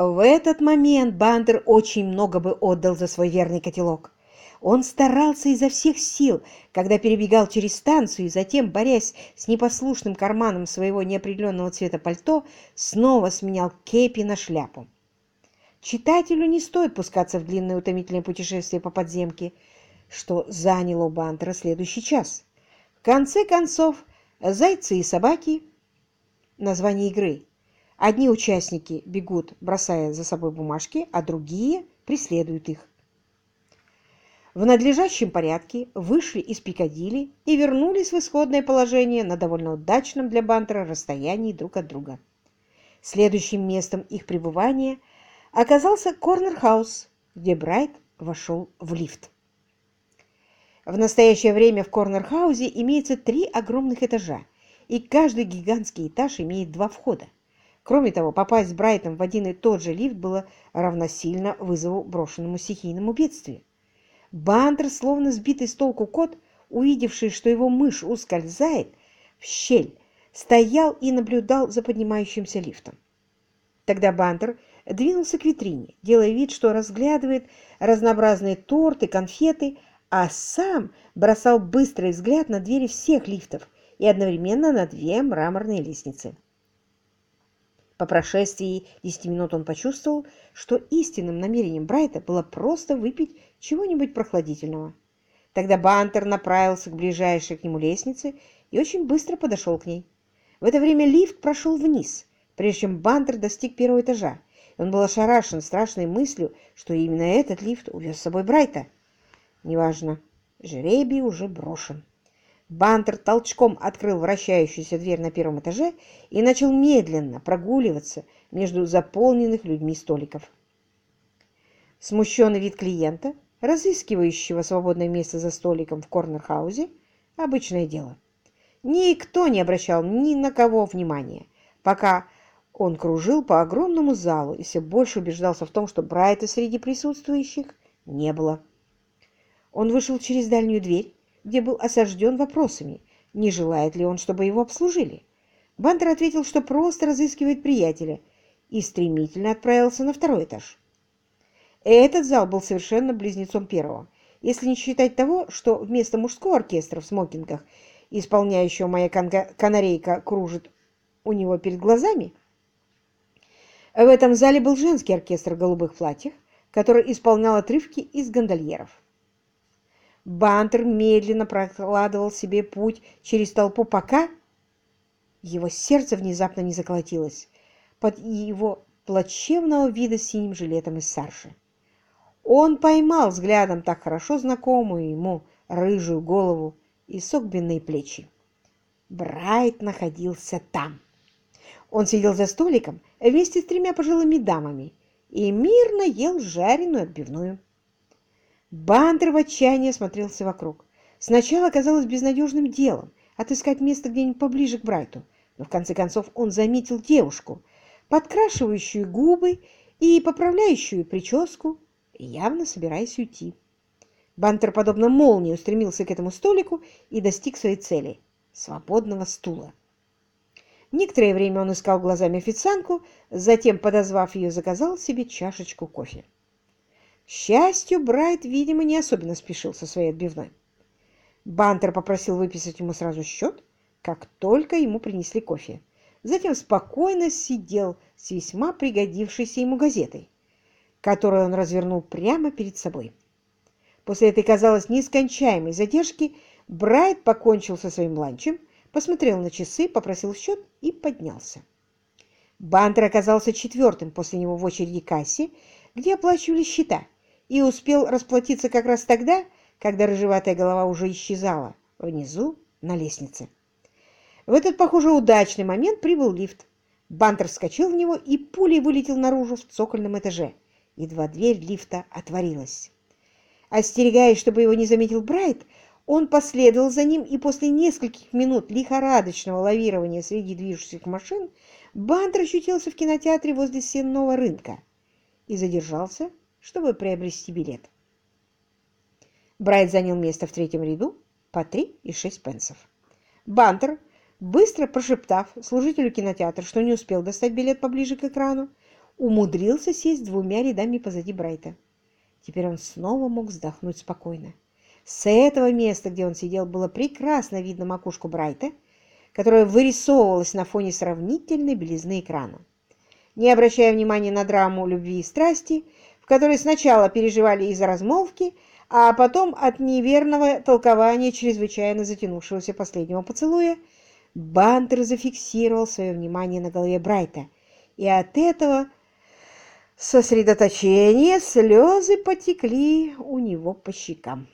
В этот момент Бандер очень много бы отдал за свой верный котелок. Он старался изо всех сил, когда перебегал через станцию и затем, борясь с непослушным карманом своего неопределенного цвета пальто, снова сменял кепи на шляпу. Читателю не стоит пускаться в длинное утомительное путешествие по подземке, что заняло у Бантера следующий час. В конце концов, «Зайцы и собаки» — название игры. Одни участники бегут, бросая за собой бумажки, а другие преследуют их в надлежащем порядке вышли из Пикадилли и вернулись в исходное положение на довольно удачном для Бантера расстоянии друг от друга. Следующим местом их пребывания оказался Корнер-хаус, где Брайт вошел в лифт. В настоящее время в Корнер-хаусе имеется три огромных этажа, и каждый гигантский этаж имеет два входа. Кроме того, попасть с Брайтом в один и тот же лифт было равносильно вызову брошенному стихийному бедствию. Бандер, словно сбитый с толку кот, увидевший, что его мышь ускользает в щель, стоял и наблюдал за поднимающимся лифтом. Тогда Бандер двинулся к витрине, делая вид, что разглядывает разнообразные торты, конфеты, а сам бросал быстрый взгляд на двери всех лифтов и одновременно на две мраморные лестницы. По прошествии десяти минут он почувствовал, что истинным намерением Брайта было просто выпить чего-нибудь прохладительного. Тогда Бантер направился к ближайшей к нему лестнице и очень быстро подошел к ней. В это время лифт прошел вниз, прежде чем Бантер достиг первого этажа. Он был ошарашен страшной мыслью, что именно этот лифт увез с собой Брайта. Неважно, жеребий уже брошен. Бантер толчком открыл вращающуюся дверь на первом этаже и начал медленно прогуливаться между заполненных людьми столиков. Смущенный вид клиента, разыскивающего свободное место за столиком в корнер-хаузе, обычное дело. Никто не обращал ни на кого внимания, пока он кружил по огромному залу и все больше убеждался в том, что Брайта среди присутствующих не было. Он вышел через дальнюю дверь где был осажден вопросами, не желает ли он, чтобы его обслужили. Бантер ответил, что просто разыскивает приятеля, и стремительно отправился на второй этаж. Этот зал был совершенно близнецом первого, если не считать того, что вместо мужского оркестра в смокингах, исполняющего моя канарейка кружит у него перед глазами, в этом зале был женский оркестр в голубых платьях, который исполнял отрывки из гондольеров. Бантер медленно прокладывал себе путь через толпу, пока его сердце внезапно не заколотилось под его плачевного вида синим жилетом из сарши. Он поймал взглядом так хорошо знакомую ему рыжую голову и согбенные плечи. Брайт находился там. Он сидел за столиком вместе с тремя пожилыми дамами и мирно ел жареную отбивную. Бандер в отчаянии осмотрелся вокруг. Сначала казалось безнадежным делом отыскать место где-нибудь поближе к Брайту, но в конце концов он заметил девушку, подкрашивающую губы и поправляющую прическу, явно собираясь уйти. Бантер, подобно молнии, устремился к этому столику и достиг своей цели — свободного стула. Некоторое время он искал глазами официантку, затем, подозвав ее, заказал себе чашечку кофе. Счастью, Брайт, видимо, не особенно спешил со своей отбивной. Бантер попросил выписать ему сразу счет, как только ему принесли кофе. Затем спокойно сидел с весьма пригодившейся ему газетой, которую он развернул прямо перед собой. После этой, казалось, нескончаемой задержки Брайт покончил со своим ланчем, посмотрел на часы, попросил счет и поднялся. Бантер оказался четвертым после него в очереди кассе, где оплачивали счета – и успел расплатиться как раз тогда, когда рыжеватая голова уже исчезала внизу на лестнице. В этот, похоже, удачный момент прибыл лифт. Бантер вскочил в него и пулей вылетел наружу в цокольном этаже. Едва дверь лифта отворилась. Остерегаясь, чтобы его не заметил Брайт, он последовал за ним, и после нескольких минут лихорадочного лавирования среди движущихся машин Бантер ощутился в кинотеатре возле сенного рынка и задержался чтобы приобрести билет. Брайт занял место в третьем ряду по три и шесть пенсов. Бантер, быстро прошептав служителю кинотеатра, что не успел достать билет поближе к экрану, умудрился сесть двумя рядами позади Брайта. Теперь он снова мог вздохнуть спокойно. С этого места, где он сидел, было прекрасно видно макушку Брайта, которая вырисовывалась на фоне сравнительной белизны экрана. Не обращая внимания на драму любви и страсти, в которой сначала переживали из-за размолвки, а потом от неверного толкования чрезвычайно затянувшегося последнего поцелуя, Бантер зафиксировал свое внимание на голове Брайта, и от этого сосредоточения слезы потекли у него по щекам.